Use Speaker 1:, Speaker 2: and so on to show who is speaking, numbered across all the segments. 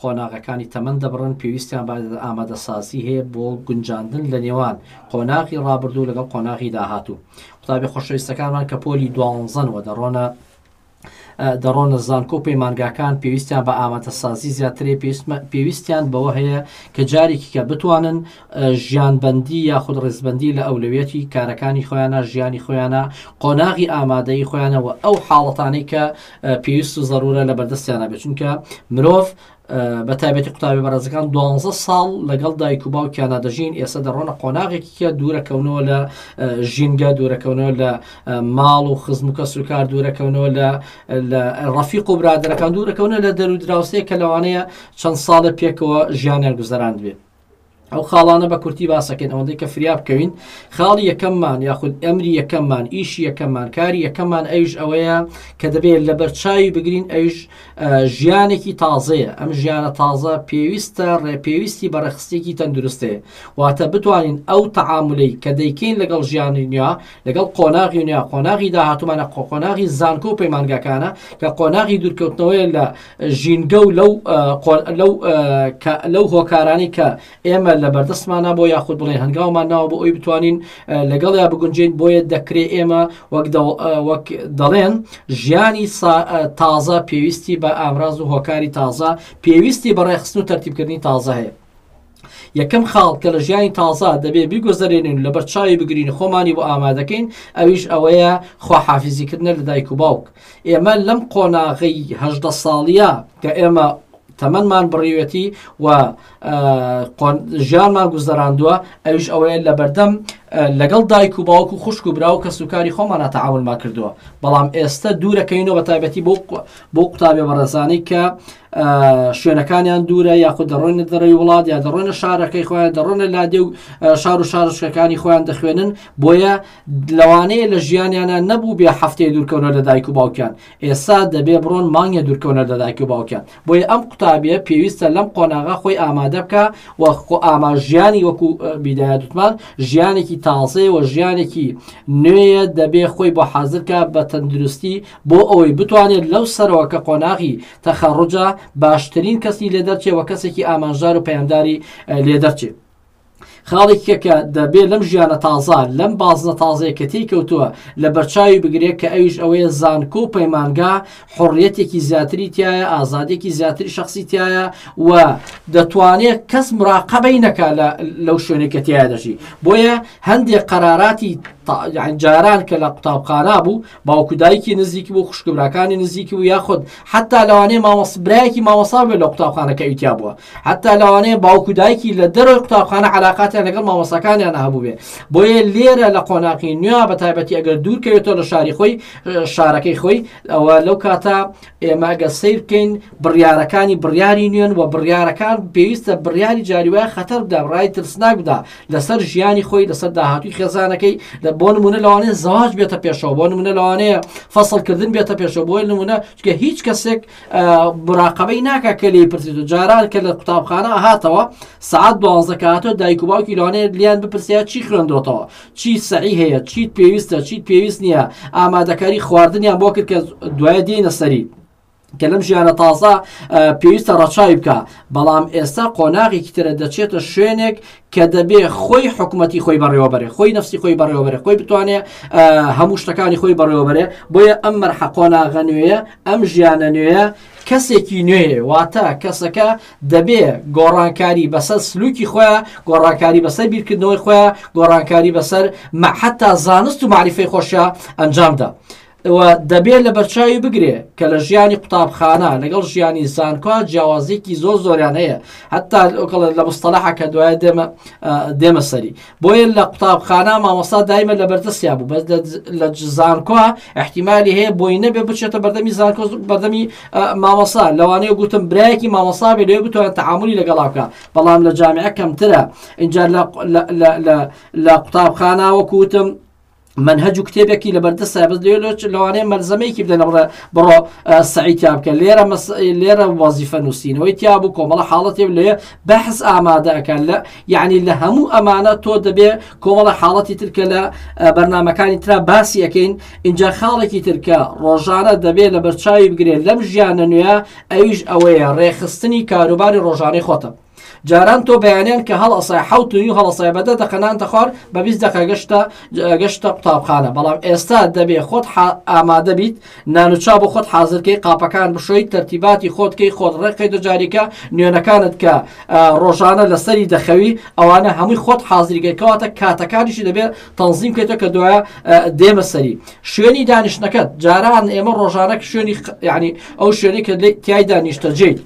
Speaker 1: قۆناغەکانی تەمەن دەبڕن، پێویستیان بە ئامادەسازی هەیە بۆ گونجاندن لە نێوان قۆناغی ڕابردوو لەگەڵ قۆناغی داهاتوو قوتابی خۆشەویستەکانمان کە پۆلی دوانزەنەوە دەڕۆنە دەڕۆنە زانکۆ و پەیمانگاکان پێویستیان بە ئامادەسازی زیاترێ پێویستیان بەوە هەیە کە جارێکی کە بتوانن ژیانبندی یاخود ڕێزبندی لە ئەولەوێتی کارەکانی خۆیانە ژیانی خۆیانە قۆناغی ئامادەی خۆیانەوە ئەو حاڵەتانەی کە پێویست و زەرورە لە بەردەستیانە بێت چونکە مرۆڤ بە تایبەتی قوتابی بەڕێزەکان دوانزە ساڵ لەگەڵ دایک و باوکیانە دەژین ئێستا دەڕۆنە قۆناغێکی کە دوورەکەونەوە لە ژینگە دوورەکەونەوە لە ماڵ و خزم و کەس و کار دوورەکەونەوە لە لە ڕەفیق و برادەرەکان دوورەکەونە لە دەرو دراوسێ کە لەوانەیە چەند ساڵە پێکەوە ژیانیان گوزەراند بێت ئەو خاڵانە بە کورتی باسەکەین ئەوەندەی کە فریا بکەوین خاڵی یەکەممان یاخود ئەمری یەکەممان ئیش یەکەمان کاری یەکەمان ئەوش ئەوەیە کە دەبێت لە بەرچاوی بگرین ئەوش ژیانێکی تازەیە ئەم ژیانە تازە پێویستە ڕێ پێویستی بەڕێخستێکی تەندروستەیە واتە بتوانین ئەو تەعاملی کە دەیکەین لەگەڵ ژیانی نوێ لەگەڵ قۆناغی نوێ قۆناغی داهاتومانە قۆناغی زانکۆ و پەیمانگاکانە کە قۆناغی دوورکەوتنەوەی لە ژینگە و لەو لەو هۆکارانەی کە ئێمە لە بەردەستمانە بۆ یاخود بڵێ هەنگاومان ناوە بۆ ئەوی بتوانین لەگەڵیا بگونجین بۆیە دەکرێ ئێمە وەک دەڵێن ژیانی تازە پێویستی بە ئامراز و هۆکاری تازە پێویستی بە ڕێخستن و تەرتیبکردنی تازە هەیە. یەکەم خاڵ کە لە ژیانی تازە دەبێ بیگوزەرێنین و لەبەر چاوی بگرین خۆمانی بۆ ئامادەکەین ئەویش ئەوەیە خواحافیزیکردنە لە دایک و باوک ئێمە لەم قۆناغی هەژدە ساڵیە کە ئێمە تەمەمان بڕیوەتی و ژیانمان گوزەراندووە ئەوش ئەوەیە لە بەردەم لەگەڵ دایک و باوک و خوشک و برا و کەسوکاری خۆمانە تەعاونمان کردووە بەڵام ئێستا دوورەکەینەوە بە تایبەتی بۆ بۆ قوتابیە بەڕێزانەی کە شوێنەکانیان دوورە یاخود دەڕۆینە دەڕی وڵات یا دەڕۆنە شارەکەی خۆیان دەڕۆنە لادێ و شار و شارشکەکانی خۆیان دەخوێنن بۆیە لەوانەیە لە ژیانیانە نەبوو بێ هەفتەیە دوورکەونە لە دایک و باوکیان ئێستا دەبێ بڕۆن مانگە دوورکەونە لە دایک و باوکیان بۆیە ئەم قوتابیە پێویستە لەم قۆناغا خۆی ئامادە بکە و خۆ ئاماژیانی وەکو بیدایە دوتمان ژیانێکی تازەیە و ژیانێکی نوێیە دەبێ خۆی بۆ حازرکە بە تەندروستی بۆ ئەوەی بتوانێت لەو سەرەوە کە قۆناغی تەخەڕوجە باشترین کەسی لێ دەرچێ و کەسێکی ئامانجدار و پەیامداری لێ دەرچێ. خاڵێکە کە دەبێ لەم ژیانە تازە لەم بازنە تازەیە کە تێی کەوتووە لە بەرچاوی بگرێت کە ئەویش ئەوەیە زانکۆ و پەیمانگا حڕیەتێکی زیاتری تایە ئازادێکی زیاتری شخصی تایە و دەتوانێت کەس مراقەبەی نەکە لەو شوێنێک کە تیا دەژی بۆیە هەندێک قەراراتی جاران کە لە قوتابخانە بوو باوک و دایکی نزیک بوو خوشک براکانی نزیک و یاخود حتا لەوانەیە مامۆس برایەکی مامۆسا بێت لە قوتابخانەکە ئیتیا بووە حتا لەوانەیە باوک و دایکی لە دەرەوەی قوتابخانە علااقاتیان لەگەڵ مامۆسەکانیان هەبوو بێ بۆیە لێرە لە قۆناقی نوێ بە تایبەتی ئەگەر دوورکەوێتەوە لە شاری خۆی شارەکەی خۆی ئەوە لەو کاتە ئێمە گەر سەیر بکەین بڕیارەکانی بڕیاری نوێن و بڕیارەکان پێویستە بڕیاری جاریوای خەتەر بدا ڕای ترسناک بدا لەسەر ژیانی خۆی لەسەر داهاتوی خێزانەکەی لە بۆ نمونە لەوانەیە زەواج بێتە پێشەوە بۆ نمونە لەوانەیە فەسڵکردن بێتە پێشەوە بۆی نمونە چکە هیچ کەسێک براقەبەی ناکە کە لی پرسیت و جاران کە لە قوتابخانە هاتەوە سعات دوازەکاتۆ دایک و باوکی لەوانەیە لیان بپرسیات چی خوێندۆتەوە چیت سەعی هەیە، چیت پێویستە، چیت پێویست نییە، ئامادەکاری خواردنیان بۆ کرد کە دوایە دێینە سەری. کە لەم ژیانە تازە پێویستە ڕەچاوی بکە بەڵام ئێستا قۆناغێکی ترە دەچێتە شوێنێک کە دەبێ خۆی حکوومەتی خۆی بەڕێوەبەرێ خۆی نفسی خۆی بەڕێوەبەرێ خۆی بتوانێ هەموو شتەکانی خۆی بەڕێوەبەرێ بۆیە ئەم مەرحە قۆناغە نوێیە ئەم ژیانە نوێیە کەسێکی نوێ واتە کەسەکە دەبێ گۆڕانکاری بەسەر سلوکی خۆیان گۆڕانکاری بەسەر بیرکردنەوەی خۆیان گۆڕانکاری بەسەر مەحتا زانست و معریفەی خۆشە ئەنجامدا. دەبێت لە بەرچاوی بگرێ کە لە ژیانی قوتابخانە لەگەڵ ژیانی زانکۆ جیاوازێکی زۆر زۆریان هەیە هەتا لە مستەلاحە کە دوایە دێمە دێمە سەری بۆیە لە قوتابخانە مامۆستا دایمە لە بەردەستیا بوو بەس لە زانکۆ احتیممالی هەیە بۆی نەبێ بچێتە بەردەمی زانکۆ بەردەمی مامۆسا لەوانەیە گوتم برایەکی مامۆسا بێ لێ بتوان تعاملی لەگەڵا بکە بەڵام لە جامعە کەمترە اینجا لە قوتابخانە وەکوتم منهج و کتێبێکی لەبەردەستە بەس لێ لەوانەیە مەلزەمەیەکی بدەنە بڕە بڕۆ سعیتیا بکە لێرە لێرە وەزیفە نووسینەوەی تیا بوو کۆمەڵە حاڵەتی لێ بەحس ئامادەکە لە یعنی لە هەموو ئەمانە تۆ دەبێ کۆمەڵە حاڵەتی ترکە لە بەرنمەکانی ترا باسی یەکەین اینجا خاڵێکی ترکە ڕۆژانە دەبێت لە بەرچاوی بگرێت لەم ژیانە نوێە ئەویش ئەوەیە ڕێخستنی کاروباری ڕۆژانەی خۆتە جاران تۆ بەیانیان کە هەڵەسای حوت و هەڵەسای بەدە دەقەنانتە خوار بە بیست دەقە گەشتە گەشتە قوتابخانە بەڵام ئێستا دەبێ خۆت ئامادە بیت نانوچا بۆ خۆت حازرکەی قاپەکان بشۆی تەرتیباتی خۆتکەی خۆت ڕێقی دەجاریکە نوێنەکانت کە ڕۆژانە لەسەری دەخەوی ئەوانە هەمووی خۆت حازریگەی کەواتە کاتەکانیشی دەبێت تەنزیم کێتە کە دوایە دێمە سەری شوێنی دانیشتەکەت جاران ئێمە ڕۆژانە شوێنی ینی ئەو شوێنی کە تایدا نیشتەجێیت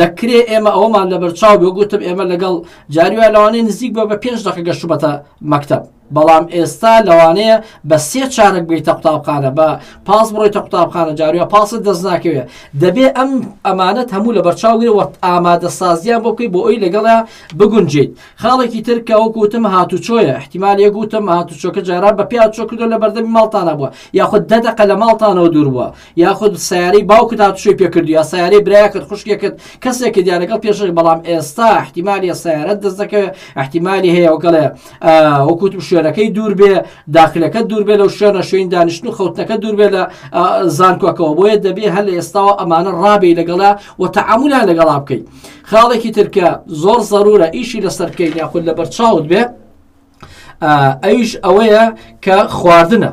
Speaker 1: دەکرێ ئێمە ئەومان لەبەرچاو بێ گوتم ئێمە لەگەڵ جاریوە لەوانەیە نزیک بە بە پێنج دقە گەشتبەتە مەکتب بەڵام ئێستا لەوانەیە بە سێ چارەک بیتە قوتابخانە بە پاس بڕۆیتە قوتابخانە جاروە پاست دەست ناکەوێت دەبێ ئەم ئەمانەت هەموو لە بەرچاوگرەوە ئامادە سازیان بۆ بکەی بۆ ئەوی لەگەڵە بگونجیت خاڵێکی ترکە وەکو وتم هاتوچۆیە احتیمال یە گوتم هاتوچۆکە جاران بە پیا چۆکردو لە بەردەمی ماڵتانە بووە یاخود دەدەقە لە ماڵتانەوە دوور بووە یاخود سیارەی باوکت هاتوشی پێکردو یا سیارەی برایەکت خوشکێکت کەسێکت یا لەگەڵ پێشش بەڵام ئێستا احتیمالی سیارەت دەست دەکەوێت احتیمالی هەیە وگەڵێ وەکوتم شوێنەکەی دوور بێ داخلەکە دوور بێ لەو شوێنە شوێن دانیشت و خەوتنەکە دوور بێ لە زانکۆکەوە بۆیە دەبێ هەل لە ئێستاوە ئەمانە ڕابێ لەگەڵا و تەعاملیان لەگەڵا بکەیت خاڵێکی ترکە زۆر ضرورە ئیشی لەسەر بکەیت یاخود لە بەرچاوت بێ ئەویش ئەوەیە کە خواردنە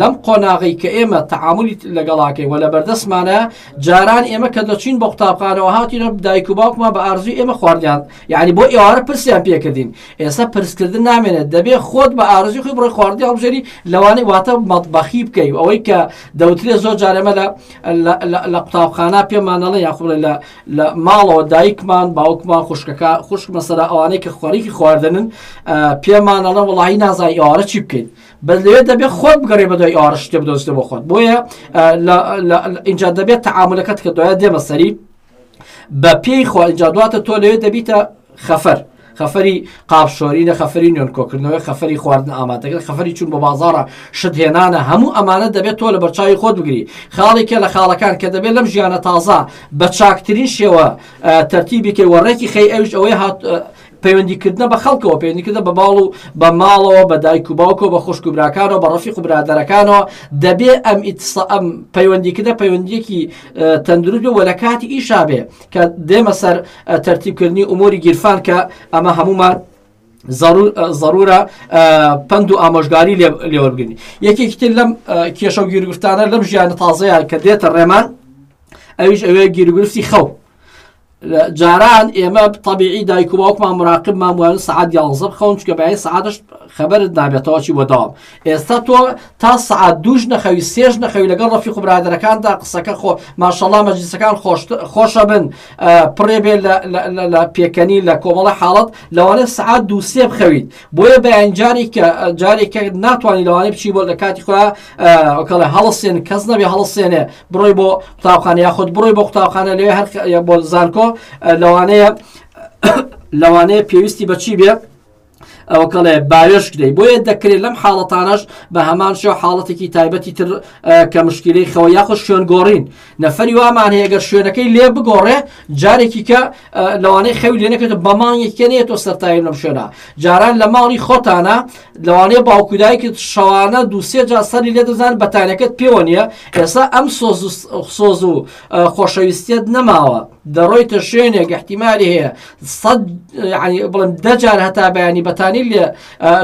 Speaker 1: لەم قۆناغی کە ئێمە تەعاملی لەگەڵاکەی وە لە بەردەستمانە جاران ئێمە کە دەچین بۆ قوتابخانەوە هاتیینە دایک و باوکمان بە ئارزوی ئێمە خواردیان یعنی بۆ ئێوارە پرسیان پێکردین ئێستا پرسکردن نامێنێت دەبێت خۆت بە ئارزی خۆی بڕی خواردی هەڵبژێری لەوانەی واتە مەطبەخی بکەی ئەوەی کە دەوترێت زۆر جارێمە لە لە قوتابخانە پێمانەڵە یاخورە لە لە ماڵەوە دایکمان باوکمان خوشکەکە خوشک مەسەرە ئەوانەی کە خۆریکی خواردنن پێمانەڵە وڵی نازای ئێوارە چی بکەیت بەس لەوێ دەبێت خۆت بگەڕێ بە دوای ئاڕش شتێ بدۆستە بۆ خۆت بۆیە ئینجا دەبێت تەعاملەکەت کە دوایە دێمە سەری بە پێی خۆ ئەجا دواتە تۆ لەوێ دەبیتە خەفەر خەفەری قاپشۆرینە خەفەری نوێن کۆکردنەوە خەفەری خواردن ئامادەگەر خەفەری چون بە بازارە شت هێنانە هەموو ئەمانە دەبێت تۆ لە بەرچاوی خۆت بگری خاڵێکە لە خاڵەکان کە دەبێت لەم ژیانە تازە بە چاکترین شێوە تەرتیبی کە وەڕێکی خەی ئەوش ئەوەی هات پەیوەندیکردنە بە خەڵکەوە پەیوەندیکردە بە باڵ و بە ماڵەوە بە دایک و باوکەوە بە خوشک و براکانەوە بە ڕەفیق و برادەرەکانەوە دەبێ ئەم ئەم پەیوەندیکردە پەیوەندیەکی تەندروست و لە کاتی ئیشابێ کە دێمە سەر تەرتیبکردنی ئومۆری گیرفان کە ئەمە هەمومان ضرورە پند و ئامۆژگاری لێوەرگنی یەکێکی تر لەم کێشە و گیرگفتانە لەم ژیانە تازەیان کە دێتە ڕێمان ئەویش ئەوێ گیرگرفتی خەو جاران ئێمە طبیعی دایک و باوکمان مراقبمان وایە سعات یاڵزە بخەون چکە بای سعاتش خەبەرت نابێتەوەچی بۆ داوام ئێستا تۆ تا سعات دوش نەخەوی سێش نەخەوی لەگەڵ ڕفی خوبرادەرەکاندا قسەکە خۆ ماشەڵا مەجلیسەکان خۆشە بن پڕێ بێ لە پێکەنی لە کۆمەڵە حاڵت لەوانێت سعات دو سێ بخەویت بۆیە بەیان جارێکە جارێکە ناتوانانی لەوانێ بچی بۆ لە کاتی خۆیان کەڵێ هەڵسێن کەس نەبێ هەڵسێنێ بڕۆی بۆ قوتابخانە یاخود بڕۆی بۆ قوتابخانە لێ هەر بۆ زانکۆ لەوانەیە لەوانەیە پێویستی بەچی بێت ئەوە کەڵێ باوێش کرێی بۆیە دەکرێت لەم حاڵەتانەش بە هەمان شێ حاڵەتێکی تایبەتی تر کە مشکلی خەوە یاخود شوێن گۆڕین نەفری وامان هەیەگە شوێنەکەی لێ بگۆڕێ جارێکی کە لەوانەیە خەوی لێ نەکرێت بە مانگێکە نێت تۆ سەرتاوی لەم شوێنە جاران لە ماڵی خۆتانە لەوانەیە باوکودای کرد شەوانە دووسێ جا سەری لێ دەزان بەتانەکەت پێوە نیە ئێستا ئەم سۆز و خۆشەویستیت نەماوە دەڕۆیتە شوێنێک گەحتیماری هەیە بڵم دەجار هەتا بەیانی بەتانی لێ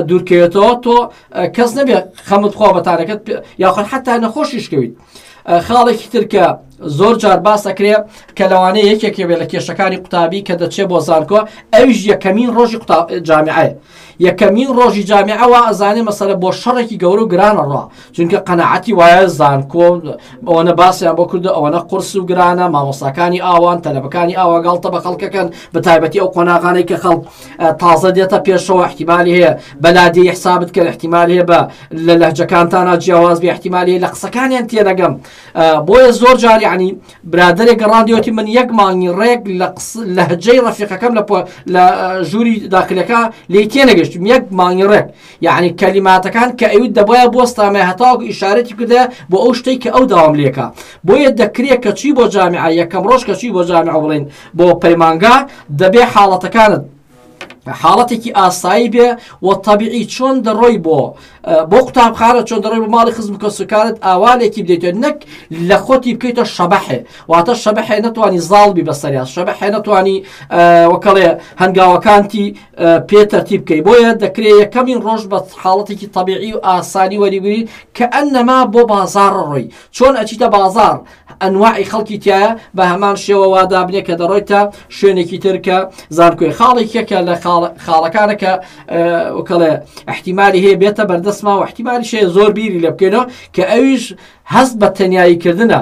Speaker 1: دوورکەوێتەوە تۆ کەس نەبێت خەمت خۆ بەتانەکەت یاخۆ حتا نەخۆشیشکەویت خاڵێکی تر کە زۆر جار باسەکرێ کە لەوانەیە یەکێکێ بێ لە کێشەکانی قوتابی کە دەچێ بۆ زانکۆ ئەویش یەکەمین ڕۆژی جامعە یەکەمین ڕۆژی جامعەوە ئەزانێ مەسەرە بۆ شەڕێکی گەورە و گرانە ڕا چونکە قەنەعەتی وایە زانکۆ ئەوەنە باسییان بۆ کردو ئەوەنە قرس و گرانە مامۆساکانی ئاوان تەلەبەکانی ئاواگاڵتە بە خەڵکەکەن بە تایبەتی ئەو قۆناغانەی کە خەڵک تازە دێتە پێشەوە احتیمالی هەیە بەلادی حسابت کە احتیمال هەیە بە لە لەهجەکانتانا جیاواز بێ احتیمالی لە قسەکانیان تێنەگەم بۆیە زۆر جار یعنی برادێک گەڕاندیوەتی من یەک مانگی ڕێک لە لەهجەی ڕفیقەکەم لە لە ژووری داخلەکە لی تێنەگەشتم یەک مانگی ڕێک یعنی کەلیماتەکان کە ئەویت دەبایە بۆستامێ هەتاوک ئیشارەتی کردە بۆ ئەو شتێک کە ئەو داوام لێکە بۆیە دەکرێت کە چی بۆ جامیعە یەکەم ڕۆژ کە چی بۆ جامیعە بڵین بۆ پەیمانگا دەبێ حاڵەتەکانت بە حاڵەتێکی ئاسایی بێ و تەبیعی چۆن دەڕۆی بۆ بۆ قوتابخانە چۆن دەڕۆی بۆ ماڵی خزم کەسوکارت ئاوالێکی بدەیتێت نەک لە خۆتی بکەیتە شەبەحێ واتە شەبەحێ نەتوانانی زاڵبی بەسەریا شەبەحێ نەتوانی وەکەڵێ هەنگاوەکانتی پێ تەرتیب بکەی بۆیە دەکرێت یەکەمین ڕۆژ بە حاڵەتێکی تەبیعی و ئاسانی وەریگری کە ئەنەما بۆ بازار ڕۆی چۆن ئەچیتە بازار ئەنواعی خەڵکی تیایە بە هەمان شێوە وا دابنێ کە دەڕۆیتە شوێنێکی تر کە زانکۆی خاڵێکە کە لە خاڵەکانە کە وکەڵێ احتیممالی هەیە بێتە بەردەستما و احتیممالی شەیە زۆر بیری لە بکەینەوە کە ئەویش هەست بە تەنایی کردنە.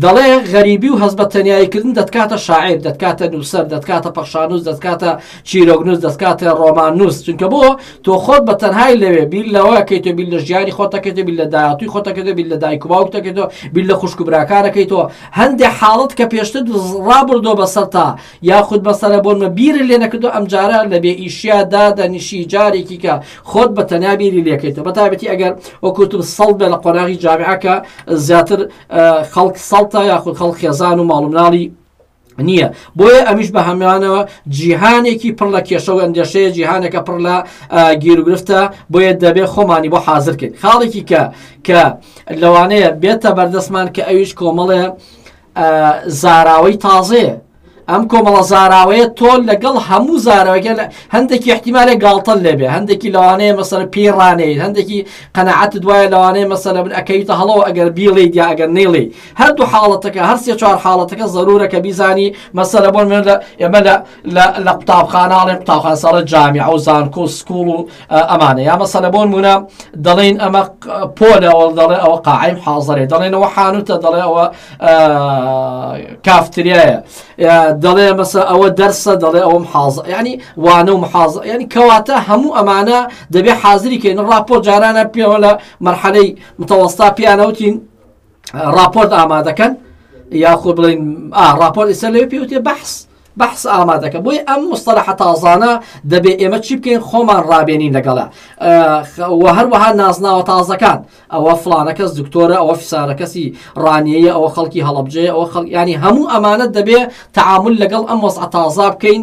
Speaker 1: دەڵێ غەریبی و هەز بە تەنایکردن دەتکاتە شاعر دەتکاتە نووسەر دەتکاتە پەخشانوس دەتکاتە چیرۆکنووس دەستکاتە ڕۆمان نووس چونکە بۆ تۆ خۆت بە تەنهای لەوێ بیر لەوە کەیتۆ بیر لە ژیانی خۆتەکەێتە بیر لە داهاتوی خۆتەکەێتە بیر لە دایک و باوکتەکەێتەوە بیر لە خوشک و براکارەکەیتەوە هەندێک حاڵت کە پێشتر ڕابردۆ بەسەر تا یاخود بەسەرە بۆنمە بیرە لێ نەکردو ئەم جارە لە بێ ئیشیا دادە نیشی جارێکی کە خۆت بە تەنیا بیری لێکەیتەوە بە تابەتی ئەگەر وەکوتم سەڵ بێ لە قۆناغی جامعەکە زیاتر خەڵک سەڵتە یاخود خەڵ خێزان و ماڵمناڵی نییە بۆیە ئەمیش بە هەمانەوە جیهانێکی پڕ لە کێشە و ئەندێشەیە جیهانەکە پڕ لە گیرگرفتە بۆیە دەبێ خۆمانی بۆ حاضر کرد خاڵێکی کە کە لەوانەیە بێتە بەردەستمان کە ئەویش کۆمەڵێ زاراوەی تازەیە ئەم کۆمەڵە زاراوەیە تۆل لەگەڵ هەموو زارەوەگە لە هەندێکی احتیمالە گاڵتەل لێبێ هەندێکی لەوانەیە مەسەر پێی ڕانەیە هەندێکی قەنەعات دوایە لەوانەیە مەسەلە بن ئەەکەیتە هەڵەوە ئەگەر بیڵیت یا ئەگەر نێڵیت هەردوو حاڵەتەکە هەر سێ چوار حاڵەتەکە زەرورە کە بیزانی مەسەلە بۆن مێن لە ئێمە لە لە قوتابخاناڵێ قوتابخان ساڵە جامی ئەو زانکۆ و سکوڵ و ئەمانە یا مەسەلە بۆن مونە دەڵێن ئەمە پۆلەوە دەڵێ ئەوە قاعیم حاضرێ دەڵێنەوە حانوتە دەڵێ ئەوە کافتریایە دەڵێ مەسە ئەوە دەرسە دەڵێ ئەوم حاز ینی وانە و محاز ینی کەواتە هەموو ئەمانە دەبێ حازری کەین ڕاپۆ جارانە پێوە لە مەرحەلەی متەوەستا پیانەوتین ڕاپۆرت ئامادەکەن یاخۆ بڵین ڕاپۆرت ئستا لێ پێوتێ بەحس بەحس ئامادەکە بۆی ئەم مستەرە حتازانە دەبێ ئێمە چی بکەین خۆمان ڕابێنین لەگەڵە هەروەها نازناوە تازەکان ئەوە فلانە کەس دکتۆرە ئەوە فسارە کەسی ڕانیەیە ئەوە خەڵکی هەڵبجێ ئەوە خەڵیانی هەموو ئەمانەت دەبێ تعامل لەگەڵ ئەم وەز عتازا بکەین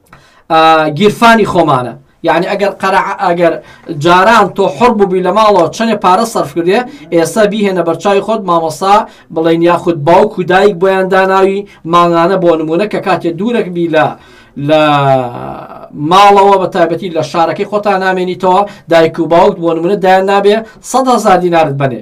Speaker 1: گیرفانی خۆمانە یعنی ئەگەر قەرع ئەگەر جاران تۆ حڕ بووبی لە ماڵەوە چەنێ پارە سەرف کردێ ئێستا بیهێنە بەرچوی خۆت مامۆسا بڵێن یاخود باوک و دایک بۆیان داناوی ماگانە بۆ نمونە کە کاتێ دوورەک بی لە لە ماڵەوە بە تایبەتی لە شارەکەی خۆتان نامێنیتەوە دایک و باوت بۆ نمونە دایان نابێ سەدا زادینارت بنێ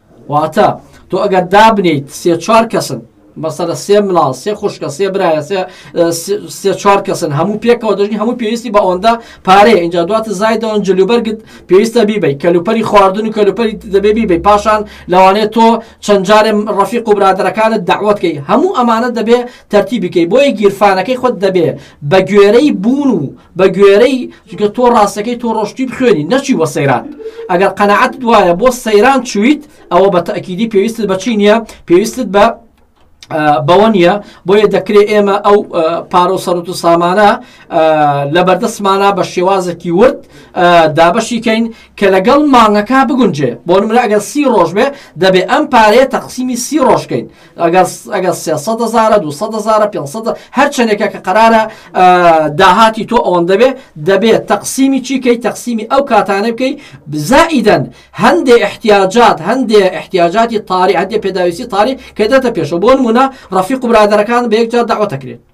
Speaker 1: واتە تۆ ئەگەر دابنیت سێ چوار کەسن مەسەرە سێ مناڵ سێ خوشکە سێ برایە سێ چوار کەسن هەموو پێکەوە دەژنی هەموو پێویستی بە ئەوەندا پارێ اینجا دواتە زایدەوەن جلوبەرگت پێویستە بیبی کەلوپەری خواردن و کەلوپەری دەبێ بیبی پاشان لەوانێت تۆ چەند جارێ ڕەفیق و برادەرەکانت داوتکەی هەموو ئەمانە دەبێ تەرتی بکەی بۆیە گیرفانەکەی خۆت دەبێ بە گوێرەی بوون و بە گوێرەی جگە تۆ ڕاستەکەی تۆ ڕۆشتی بخوێنی نەچی بە سەیران ئەگەر قەنەعەت وایە بۆ سەیران چویت ئەوە بە تەکیدی پێویستت بەچی نییە پێویستت بە بەوە نییە بۆیە دەکرێت ئێمە ئەو پارۆ سەرت و سامانە لە بەردەستمانە بە شێوازێکی ورد دابەشیکەین کە لەگەڵ مانگەکە بگونجێ بۆ منە ئەگەر سی ڕۆژ بێ دەبێ ئەم پارەیە تەقسیمی سی ڕۆژکەین ئەگەر ئەگەر سێ سەد هەزارە دو سەد هەزارە پێ سەد هەر چەندێکە کە قەرارە داهاتی تۆ ئەوەندە بێ دەبێت تەقسیمی چیکەی تەقسیمی ئەو کاتانە بکەی بزائیدەن هەندێ احتیاجات هەندێ احتیاجاتی تاری هەندێ پێداویستی تاری کە دەتە پێشەوە بۆ نمونە ڕەفیق و برادەرەکان بە یەکجار داوەتەکرێت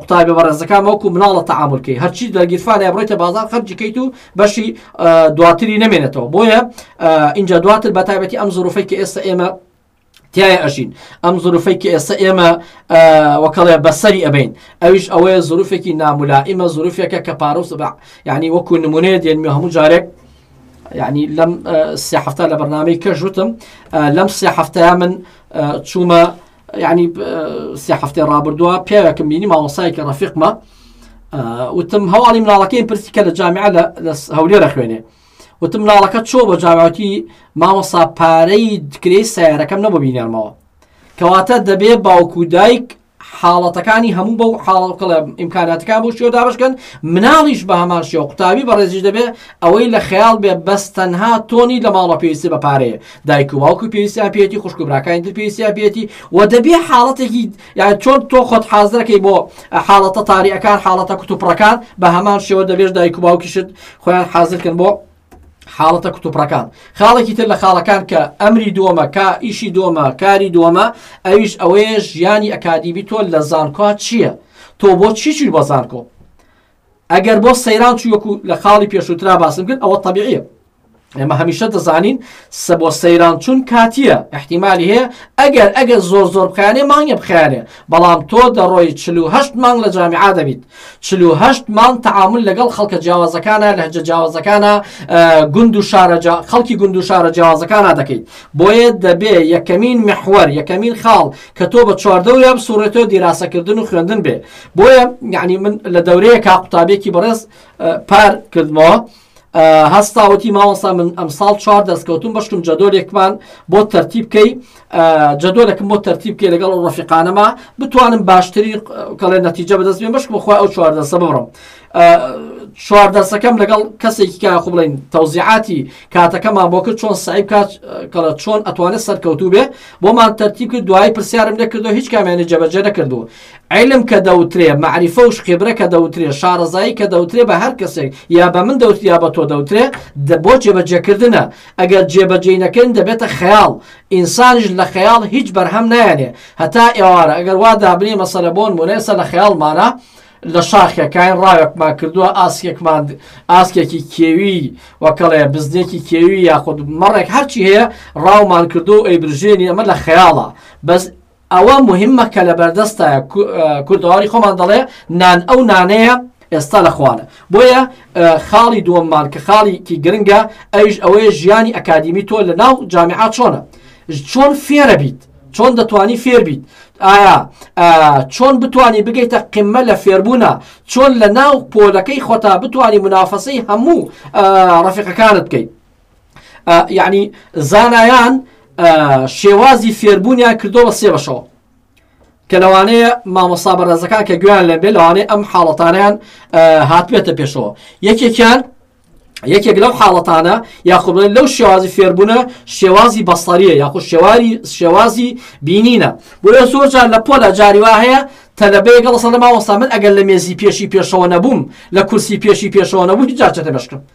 Speaker 1: قوتابە بەڕێزەکان وەکو مناڵە تەعاملکەی هەرچی دەگیرفانە بڕێتە بازار خەرجی کەیت و بەشی دواتری نمێنێتەوە بۆیە اینجا دواتر بە تایبەتی ئەم زروفەی کە ئێستا ئێمە تایە ئەژین ئەم زروفەی کە ئێستا ئێمە وەکەڵێ بەسەری ئەبین ئەویش ئەوەیە زروفێکی نامولائیمە زروفێکە کە پارۆس بە ینی وەکو نمونەیە دێنمی هەموو جارێک ینی لەم سێ هەفتە لە بەرنمەی کەژوتم لەم سێ هەفتەیە من چوومە یعنی سێ هەفتەی ڕابردووە پیاوێکم بینی مامۆسایکە ڕەفیقمە وتم هەواڵی مناڵەکەی پرسی کە لە جامعە لە هەولێرە خوێنێ وتم مناڵەکە چۆ بە جاواتی مامۆسا پارەی دکرێی سیارەکەم نەبوو بینەرمەوە کەواتە دەبێ باوکو دایک حاڵەتەکانی هەموو بەو حاڵکڵە ئیمکاناتەکان بۆ شێ دابشکەن مناڵیش بە هەمان شێ قوتابی بەڕێزیش دەبێ ئەوەی لە خەیاڵ بێ بەس تەنها تۆنی لە ماڵە پێویستی بە پارەیە دایک و باوکو پێویستیان پێێتی خوشک و براکانی تر پێویستیان پێێتی و دەبێ حاڵەتێکی یان چۆن تۆ خۆت حازرەکەی بۆ حاڵەتە تاریەکان حاڵەتە کوتوپڕەکان بە هەمان شێوە دەبێش دایک و باوکیشت خۆیان حازرکن بۆ حاڵەتە کوتوپڕەکان خاڵێکی تر لە خاڵەکان کە ئەمری دووەمە کا ئیشی دووەمە کاری دووەمە ئەویش ئەوەیە ژیانی ئەکادیبی تۆ لە زانکۆ چییە تۆ بۆ چی چوی بە زانکۆ ئەگەر بۆ سەیران چی وەکو لە خاڵی پێشوترا باسم کرد ئەوە طبیعە ئێمە هەمیشە دەزانین سە بۆ سەیران چون کاتیە احتیممالی هەیە ئەگەر ئەگەر زۆر زۆر بخانێ مانگە بخارێ بەڵام تۆ دەڕۆی چهه مانگ لە جامیعا دەبیت چهه مانگ تعامل لەگەڵ خەڵکە جیاوازەکانە لەهجە جیاوازەکانە گوند و شارە خەڵکی گوند و شارە جیاوازەکانە دەکەیت بۆیە دەبێ یەکەمین محوەر یەکەمین خاڵ کە تۆ بە چواردەورە بسوڕێتەوە دیراسەکردن و خوێندن بێ بۆیە یعنی من لە دەورەیە کا قوتابێکی بەڕێز پار کردمەوە هەستاوەتی ماوەسا من ئەم ساڵ چوار دەستکەوتم بەشتم جەدۆلێکمان بۆ تەرتیب بکەی جەدۆلەکەم بۆ تەرتیب بکەی لەگەڵ ڕۆفیقانەما بتوانم باشتری کەڵێ نەتیجە بەدەست بێ بەشکم خۆی ئەو چوار دەستە بڕم چوار دەستەکەم لەگەڵ کەسێکی کا خو بڵین تەوزیعاتی کاتەکەمان بۆ کرد چۆن سعیب کات کەڵە چۆن ئەتوانێت سەرکەوتوو بێ بۆمان تەرتیب کرد دوای پرسیارم لەکردو هیچ کامیانی جەبەجە نەکردو عیلم کە دەوترێ، مەعریفە و شخیبرە کە دەوترێ، شارەزایی کە دەوترێ بە هەر کەسێک، یا بە من دەوترێ یا بە تۆ دەوترێ، دە بۆ جێبەجێکردنە. ئەگەر جێبەجێی نەکەین دەبێتە خەیاڵ. ئینسانیش لە خەیاڵ هیچ بەرهەم نایەنێ. هەتا ئێوارە ئەگەر وا دابنێی مەسەلە بۆ نموونە ئێستا لە خەیاڵمانە لە شاخێکاین ڕاوێکمان کردووە ئاسکێکمان ئاسکێکی کێوی وەکەڵێ بزنێکی کێوی یاخود مەڕێک هەرچی هەیە ڕاومان کردو و ئەیبرژێنی ئەمە لە خەیاڵە بەس ئەوە مهمە کە لەبەردەستە کوردەواری خۆمان دەڵێ نان ئەو نانەیە ئێستا لە خوانە بۆیە خاڵی دووەممان کە خاڵیکی گرنگە ئەوش ئەوەیە ژیانی ئەکادیمی تۆ لە ناو جامعات چۆنە چۆن فێرە بیت چۆن دەتوانی فێر بیت ئایا چۆن بتانی بگەیتە قمە لە فێربوونا چۆن لە ناو پۆلەکەی خۆتا بتانی منافەسەی هەموو ڕفقەکانت بکەیت یعنی زانایان شێوازی فێربوونیان کردەوە سێ بەشەوە کە لەوانەیە مامۆسا بەڕێزەکان کە گویان لەبێ لەوانەیە ئەم حاڵەتانیان هاتبێتە پێشەوە یەکێکیان یەکێک لەو حاڵەتانە یاخود لەو شێوازی فێربوونە شێوازی بەسەریە یاخود شێواری شێوازی بینینە بۆیە زۆرجار لە پۆلە جاری وا هەیە تەلەبەیەگە لەسەڵ ماوەسا من ئەگەر لە مێزی پێشی پێشەوە نەبووم لە کورسی پێشی پێشەوە نەبوو هیچ جاچێتە بەشکم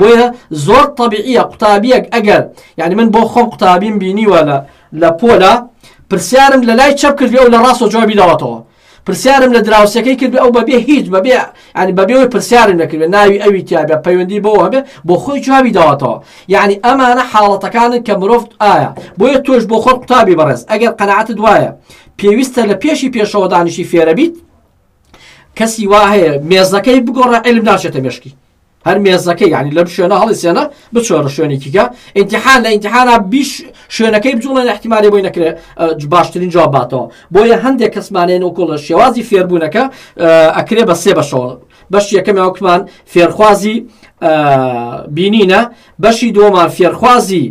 Speaker 1: بۆیە زۆر طبیعیە قوتابیەک ئەگەر یعنی من بۆ خۆم قوتابیم بینیوە لە لە پۆلا پرسیارم لە لای چەپ کردی ئەو لە ڕاستە جوابی داوەتەوە پرسیارم لە دراوسەکەی کرد ئەو بەبێ هیچ بەبێ ینی بەبێەوەی پرسیارم نەکرد ناوی ئەوی تیاابە پەیوەندی بۆ هەبێ بۆ خۆی جوابی داوەتەوە یعنی ئەمانە حاڵەتەکانن کە مرۆفت ئایا بۆیە تۆش بۆ خۆت قوتابی بەڕێز ئەگەر قەنەعات دوایە پێویستە لە پێشی پێشەوە دانیشی فێرەبیت کەسی وا هەیە مێزەکەی بگۆڕە علم ناچێتە مشکی هەر مێزەکەی یعنی لەم شوێنە هەڵیسێنە بچۆرە شوێنێکیکە ئینتحان لە ئینتحانا بیش شوێنەکەی بجوڵێن احتیممالی بۆی نەکرێ باشترین جواباتەوە بۆیە هەندێک کەسمانێن و کۆڵە شێوازی فێربوونەکە ئەکرێ بە سێ بەشەوە بەش یەکەمی وەکمان فێرخوازی بینینە بەشی دۆمان فێرخوازی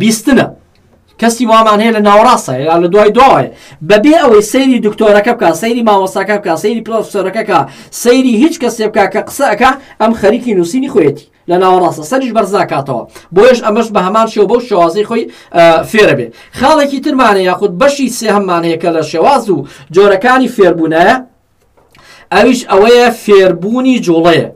Speaker 1: بیستنە کەسی وامان هەیە لە ناوەڕاستە یا لە دوای دواوەیە بەبێ ئەوەی سەیری دکتۆرەکە بکە سەیری مامۆساکە بکە سەیری پرۆفسۆرەکەکە سەیری هیچ کەسێ بکە کە قسەکە ئەم خەریکی نووسینی خۆیەتی لە ناوەڕاستە سەریش بەرزاکاتەوە بۆیش ئەمەش بە هەمان شێو بەو شێوازی خۆی فێرە بێ خاڵێکی ترمانە یاخود بەشی سێهممان هەیە کە لە شێواز و جۆرەکانی فێربوونایە ئەویش ئەوەیە فێربوونی جوڵەیە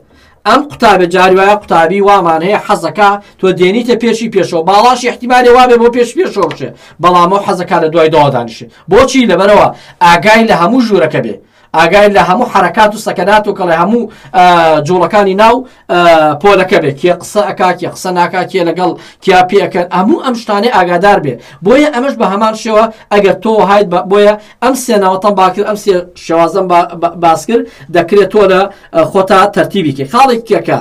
Speaker 1: ئەم قوتابە جاری وایە قوتابی وامان هەیە حەزەکە تۆ دێنیتە پێشی پێشەوە باڵاش احتیمالێ وابێ بۆ پێش پێشەوەشێ بەڵامەوە حەزەکە لە دوای داوا دانیشێ بۆچی لەبەرەوە ئاگای لە هەموو ژوورەکە بێ ئاگای لە هەموو حرکات و سەکەنات و کەڵێ هەموو جوڵەکانی ناو پۆلەکە بێ کێ قسە ئەک کێ قسە ناکا کێ لەگەڵ کیا پێکەن هەموو ئەم شتانەی ئاگادار بێ بۆیە ئەمەش بە هەمان شێوە ئەگەر تۆ هایت بۆیە ئەم سێناوەتەم باکرد ئەم سێ شێوازم باس کرد دەکرێت تۆ لە خۆتا تەرتیبی کێ خاڵێک کێکە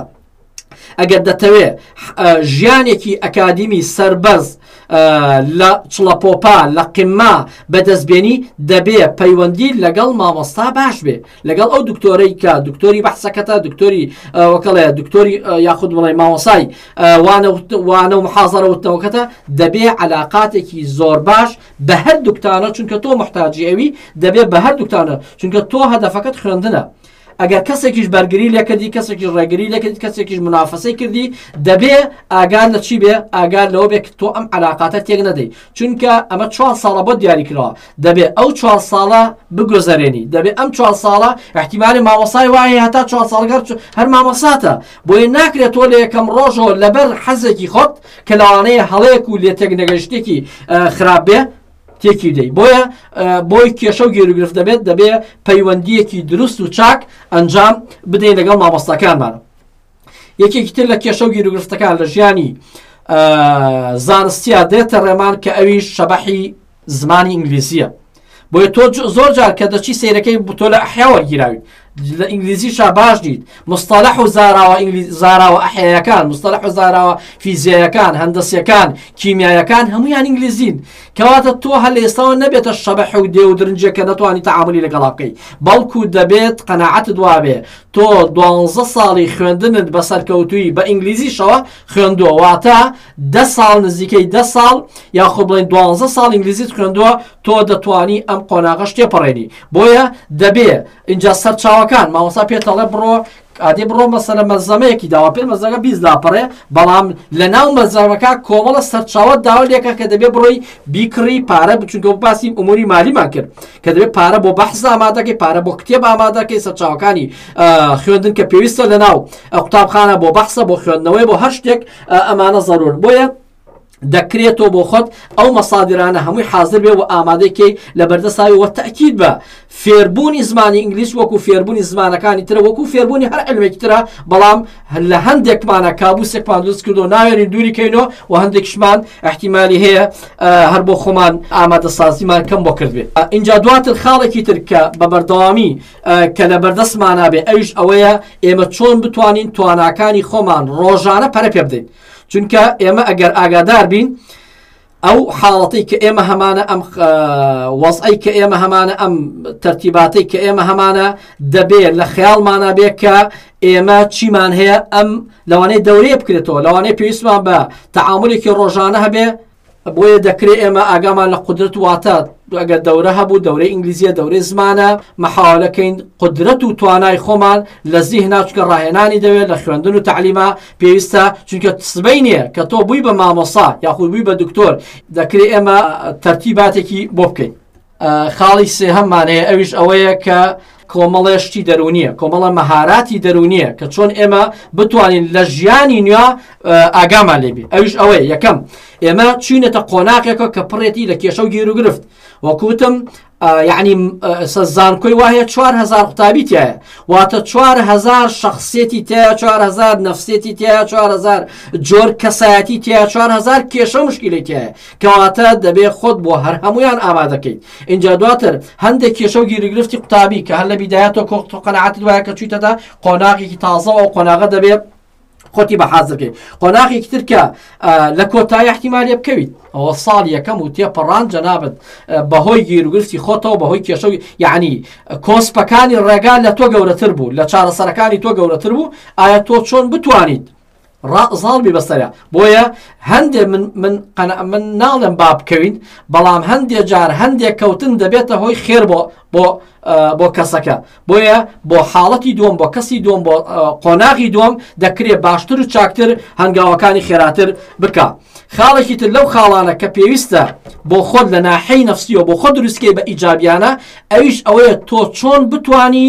Speaker 1: ئەگەر دەتەوێ ژیانێکی ئەکادیمی سربەز لە چڵەپۆپا لە قمما بەدەستبێنی دەبێ پەیوەندی لەگەڵ مامۆستا باش بێ لەگەڵ ئەو دکتۆرەی کە دکتۆری بەحسەکەتە دکتۆری وەکەڵەیە دکتۆری یاخود بڵێ ماوەسای وانە و محازرە وتنەوەکەتە دەبێ علااقاتێکی زۆر باش بە هەر دکتانە چونکە تۆ محتاجی ئەوی دەبێ بە هەر دکتانە چونکە تۆ هەدەفەکەت خوێندنە. ئەگەر کەسێکیش بەرگری لەکردی کەسێکی ڕێگری لەکرد کەسێکیش منافەسەی کردی دەبێ ئاگار لە چی بێ ئاگار لەوە بێت تۆ ئەم علااقاتە تێک نەدەی چونکە ئەمە چوار ساڵە بۆ دیاریکراوە دەبێت ئەو چوار ساڵە بگۆزەرێنی دەبێت ئەم چوار ساڵە احتیممانی مامۆسای وایە هەتا چوار ساڵگەر هەر مامۆساتە بۆیە ناکرێت تۆ لە یەکەم ڕۆژەوە لەبەر حەزێکی خۆت کە لەوانەیە هەڵەیەک و لێ تێک نەگەشتێکی خراپ بێ تێکی دەی بۆیە بۆی کێشە و گێروگرفت دەبێت دەبێت پەیوەندیەکی دروست و چاک ئەنجام بدەین لەگەڵ مامۆستاکانمان یەکێکی تر لە کێشە و گیرروگرفتەکان لە ژیانی زانستیا دێتە ڕێمان کە ئەوی شەبەحی زمانی ئینگلیزیە بۆیە تۆ زۆر جار کە دەچی سیرەکەی بتۆ لە ئەحیاوە گیراوی لە ئینگلیزی شا باش دیت مستەلح و زاراوە زاراوە ئەحەیەکان مستەلح و زاراوە فیزیایەکان هەندەسیەکان کیمیایەکان هەمویان ئینگلیزین کەواتە تۆ هەل ئێستاوە نەبێتە شەبەح و دێ و درنجە کە نەتوانانی تعاملی لەگەڵا بکەیت بەڵکو دەبێت قەنەعەت دوابێ تۆ دوانزە ساڵی خوێندنت بە سەرکەوتوی بە ئینگلیزیشەوە خوێندووە واتە دە ساڵ نزیکەی دە ساڵ یاخۆ بڵێن دوانزە ساڵ ئینگلیزیت خوێندووە تۆ دەتوانی ئەم قۆناغش تێپەڕێنی بۆیە دەبێ اینجا سەرچاوەکان ماوەسا پێتەڵێ بڕۆ ئادێ بڕۆمە سەرە مەزەمەیەکی داوا پێ مەزەگە بیست لاپەڕێ بەڵام لە ناو مەزەمەکە کۆمەڵە سەرچاوە داوا لێکە کە دەبێ بڕۆی بیکڕی پارە بچونکە باسی ئوموری مالیمان کرد کە دەبێت پارە بۆ بەحز ئامادەکەی پارە بۆ کتێب ئامادەکەی سەرچاوەکانی خوێندن کە پێویستە لە ناو قوتابخانە بۆ بەحسە بۆ خوێندنەوەی بۆ هەر شتێک ئەمانە زەرور بۆیە دەکرێت تۆ بۆ خۆت ئەو مەسادرانە هەمووی حاضر بێ و ئامادەکەی لە بەردەساوی وە تاکیید بە فێربوونی زمانی ئینگلیس وەکو فێربوونی زمانەکانی ترە وەکو فێربوونی هەر علمێکی ترە بەڵام لە هەندێکمانە کابوسێکمان دروست کردو ناوێنین دووری کەینەوە و هەندێکشمان احتیممالی هەیە هەر بۆ خۆمان ئامادە سازیمان کەم بۆ کردێ اینجا دواتر خاڵێکی تر کە بە بەردەوامی کە لە بەردەستمانابێ ئەوش ئەوەیە ئێمە چۆن بتوانین تواناکانی خۆمان ڕۆژانە پەرە پێ بدەین چونکە ئێمە ئەگەر ئاگادار بین ئەو حاڵەتی کە ئێمە هەمانە ئەم وەزعی کە ئێمە هەمانە ئەم تەرتیباتی کە ئێمە هەمانە دەبێت لە خەیاڵمانە بێت کە ئێمە چیمان هەیە ئەم لەوانەیە دەورەیە بکرێتەوە لەوانەیە پێویستمان بە تعاملێکی ڕۆژانە هەبێ بۆیە دەکرێ ئێمە ئاگامان لە قدرت واتە ئەگەر دەورە هەبوو دەورەی ئینگلیزیە دەورەی زمانە مەحاولەکەین قدرەت و توانای خۆمان لە زیه ناچکە ڕاهێنانی دەوێت لە خوێندن و تعلیما پێویستە چونکە سبەی نییە کە تۆ بووی بە مامۆسا یاخود بووی بە دکتۆر دەکرێت ئێمە تەرتیباتێکی بۆ بکەین خاڵی سێهەممان هەیە ئەویش ئەوەیە کە کۆمەڵێ شتی دەرونیە کۆمەڵە مەهاراتی دەرونیە کە چۆن ئێمە بتوانین لە ژیانی نوێ ئاگامان لێبی ئەوش ئەوەیە یەکەم ئێمە چوینەتە قۆناقێکە کە پڕێتی لە کێشە و گیروگرفت وەکوتم یعنی سەزانکۆی وایە 4هزار قوتابی تایە واتە 4هزار شخصێتی تیا 4هزار نفسێتی تیا 4هزار جۆر کەسایەتی تیا 4هزار کێشە مشکلی تایە کەواتە دەبێ خۆت بۆ هەر هەمویان ئامادەکەیت اینجا دواتر هەندێک کێشە و گیرگرفتی قوتابی کە هەر لە بیدایەتەوە کۆخت و قەنەعات وایە کە چیتەدا قۆناغێکی تازەوە ئەو قۆناغە دەبێت خۆتی بە حازرکەیت قۆناغێکی تر کە لە کۆتای احتیمالێ بکەویت ئەوە ساڵ یەکەم و تێپەڕان جەنابەت بەهۆی گیرگرسی خۆتەوە بەهۆی کێشەوی یعنی کۆسپەکانی ڕێگا لە تۆ گەورەتر بوو لە چارەسەرەکانی تۆ گەورەتر بوو ئایا تۆ چۆن بتوانیت ڕازاڵبی بەسەرە بۆیە هەندێ من من قەنە من ناڵێم با بکەوین بەڵام هەندێ جار هەندێک کەوتن دەبێتە هۆی خێر بۆ بۆ بۆ کەسەکە بۆیە بۆ حاڵەتی دوم بۆ کەسی دوم بۆ قۆناغی دوم دەکرێت باشتر و چاکتر هەنگاوەکانی خێراتر بکە خاڵێکی تر لەو خاڵانە کە پێویستە بۆ خۆت لە ناحەی نفسیەوە بۆ خۆ دروستکەی بە ئیجابیانە ئەویش ئەوەیە تۆ چۆن بتانی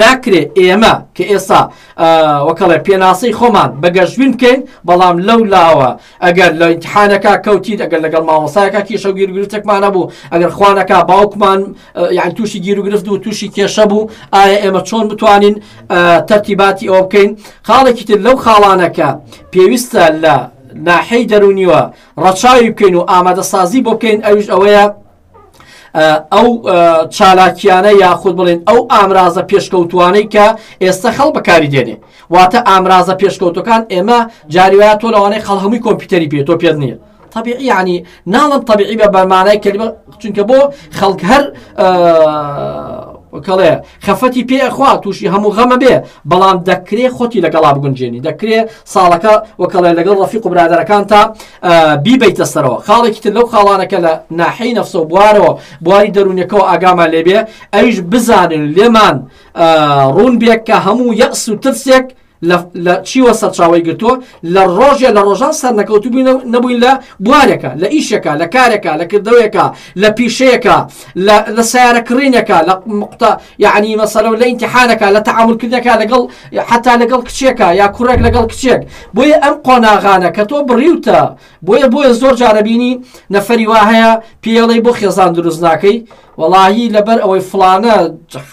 Speaker 1: ناکرێ ئێمە کە ئێستا وەکەڵێ پێناسەی خۆمان بەگەشتبین بکەین بەڵام لەو لاوە ئەگەر لە ئینتحانەکە کەوتیت ئەگەر لەگەڵ مامۆسایەکە کێشە گیرگرتێکمانە بوو ئەگەر خوانەکە باوکمان یان تووشی گیرگرفت و تووشی کێشە بوو ئایا ئێمە چۆن بتوانین تەرتیباتی ئەوە بکەین خاڵێکی تر لەو خاڵانەکە پێویستە لە ناحەی دەرونیوە ڕەچاوی بکەین و ئامادەسازی بۆ بکەین ئەوش ئەوەیە ئەو چالاکیانە یاخود بڵێن ئەو ئامرازە پێشکەوتوانەی کە ئێستا خەڵ بەکاری دێنێ واتە ئامرازە پێشکەوتەکان ئێمە جاریواە تۆ لەوانەی خەڵ هەمووی کۆمپیوتەری پێ تۆ پێت نییە طبیعی ینی ناڵم طبیعی بە بەمانای کردبە چونکە بۆ خەڵک هەر کەڵێ خەفەتی پێخوا تووشی هەموو غەمە بێ بەڵام دەکرێ خۆتی لەگەڵا بگونجێنی دەکرێ ساڵەکە وەکەڵێ لەگەڵ ڕفی قوبرادەرەکان تا بیبەیتە سەرەوە خاڵێکی تر لەو خاڵانە کە لە ناحەی نەفسە و بوارەوە بواری دەروونەکەەوە ئاگامان لێبێ ئەویش بزانن لێمان ڕوون بێک کە هەموو یەس و ترسێک لە چیوە سەرچاوی گرتووە لە ڕۆژێ لە ڕۆژان سەر نەکەوت بووین نەبووین لە بوارێکە لە ئیشەکە لە کارێکە لە کردەوەیەکە لە پیشەیەەکە لە سیارە کڕینەکە لە یەعنی مەسەلەو لە ئینتیحانەکە لە تەعامولکردنەکە لەگەڵ حتا لەگەڵ کچێکە یا کوڕێک لەگەڵ کچێک بۆیە ئەم قۆناغانە کە تۆ بڕیوتە بۆیە بۆیە زۆر جارەبینی نەفەری وا هەیە پێڵەی بۆ خێزان دروست ناکەی وەڵاهی لەبەر ئەوەی فلانە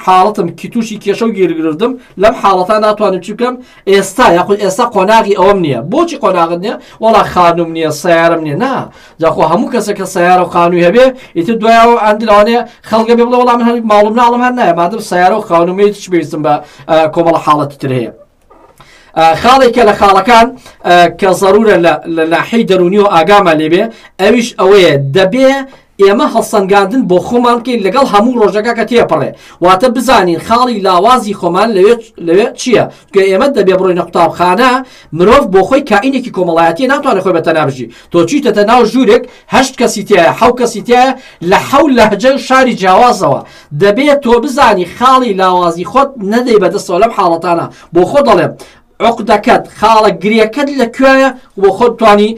Speaker 1: حاڵتم کی تووشی کێشە و گیرگردم لەم حاڵەتا ناتوانم چی بکەم ئێستا یاخود ئێستا قۆناغی ئەوەم نییە بۆچی قۆناغت نیە وەڵا خانم نییە سیارم نیە نا جاخۆ هەموو کەسە کە سیارە و خانووی هەبێ ئیتر دوایەوە ئەندراوانێ خەڵگە بێ بڵێ وەڵام هەڵی ماڵم ناڵم هەر نایە مادەم سیارە و خانوومەی چ بێستم بە کۆمەڵە حاڵەتی تر هەیە خاڵێکە لە خاڵەکان کە زەرورە لە ناحی دەرونی و ئاگامان لێبێ ئەویش ئەوەیە دەبێ ئێمە هەڵسەنگاندن بۆ خۆمان بکەین لەگەڵ هەموو ڕۆژەکە کە تێپەڕێ واتە بزانین خاڵی لاوازی خۆمان لەوێت لەوێت چییە گە ئێمە دەبێ بڕۆینە قوتابخانە مرۆڤ بۆ خۆی کائینێکی کۆمەڵایەتی ناتوانێت خۆی بە تەنابژی تۆ چویتەتە ناو ژوورێک هەشت کەسی تایە حەو کەسی تایە لە حەو لەهجە و شاری جیاوازەوە دەبێت تۆ بزانی خاڵی لاوازی خۆت نەدەی بەدەستەوە لەم حاڵەتانە بۆ خۆ دەڵێم عقدەکەت خاڵە گرێکەت لە کوێە بۆ خۆت توانی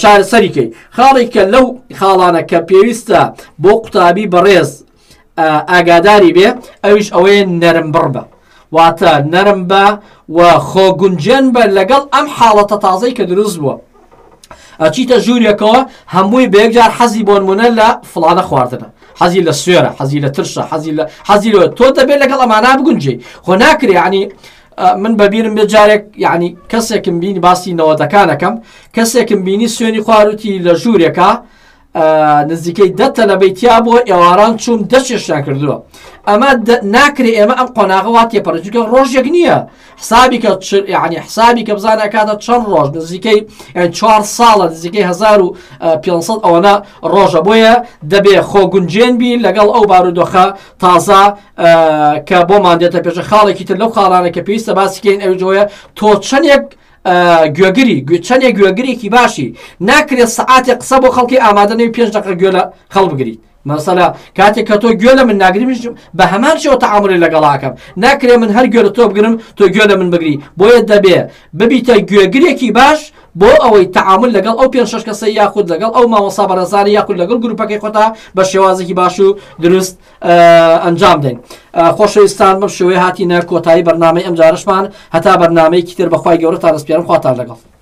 Speaker 1: چارەسەریکەی خاڵێکە لەو خاڵانە کە پێویستە بۆ قوتابی بەڕێز ئاگاداری بێ ئەویش ئەوەیە نەرم بڕ بە واتە نەرم بە و خۆگونجێن بە لەگەڵ ئەم حاڵەتە تازەی کە دروست بووە ئەچیتە ژوورێکەوە هەمووی بەیەکجار حەزی بۆنمونە لە فلانە خواردنە حەزی لە سوێرە حەزی لە ترشە حەزی لە حەزی لە تۆ دەبێت لەگەڵ ئەمانە بگونجی خۆ ناکرێ عنی من بەبیرم بێ جارێک یعنی کەسێکم بینی باسی نەوەدەکانەکەم کەسێکم بینی سوێنی خواروتی لە ژوورێکە نزیکەی دە تەلەبەی تیا بووە ئێواران چوون دەشێشان کردووە ئەمە ناکرێ ئێمە ئەم قۆناغەوە تێپەڕجوکە ڕۆژێک نییە حسابی کە ینی حسابی کە بزانە کاتە چەند ڕۆژ نزیکەی چوار ساڵە نزیکەی 1500 ئەوەنە ڕۆژە بۆیە دەبێ خۆگونجێن بی لەگەڵ ئەو بارودۆخە تازا کە بۆمان دێتە پێشە خاڵێکی تر لەو خاڵانە کە پێویستە باسیکەین ئەوجۆە تۆ چەندێک گوێگری گوێ چەندێک گوێگرێکی باشی ناکرێت سەعاتێ قسە بۆ خەڵکی ئامادە نەوی پێنج دقە گوێ لە خەڵ بگریت مەسەلا کاتێک کە تۆ گوێ لە من ناگری منش بە هەمان شێوە تەعاملی لەگەڵاکەم ناکرێ من هەر گوێ لە تۆ بگرم تۆ گوێ لە من بگری بۆیە دەبێ ببیتە گوێگرێکی باش بۆ ئەوەی تەعامل لەگەڵ ئەو پێ شش کەسە یاخود لەگەڵ ئەو مامۆسا بەرەزاری یاخود لەگەڵ گروپەکەی خۆتا بە شێوازێکی باش و دروست ئەنجام دەین خۆشەویستان بەم شێوەیە هاتینە کۆتایی بەرنمەی ئەم جارشمان هەتا بەرنمەیەکی تر بەخوای گەورەتان دەستپێرم خواتان لەگەڵ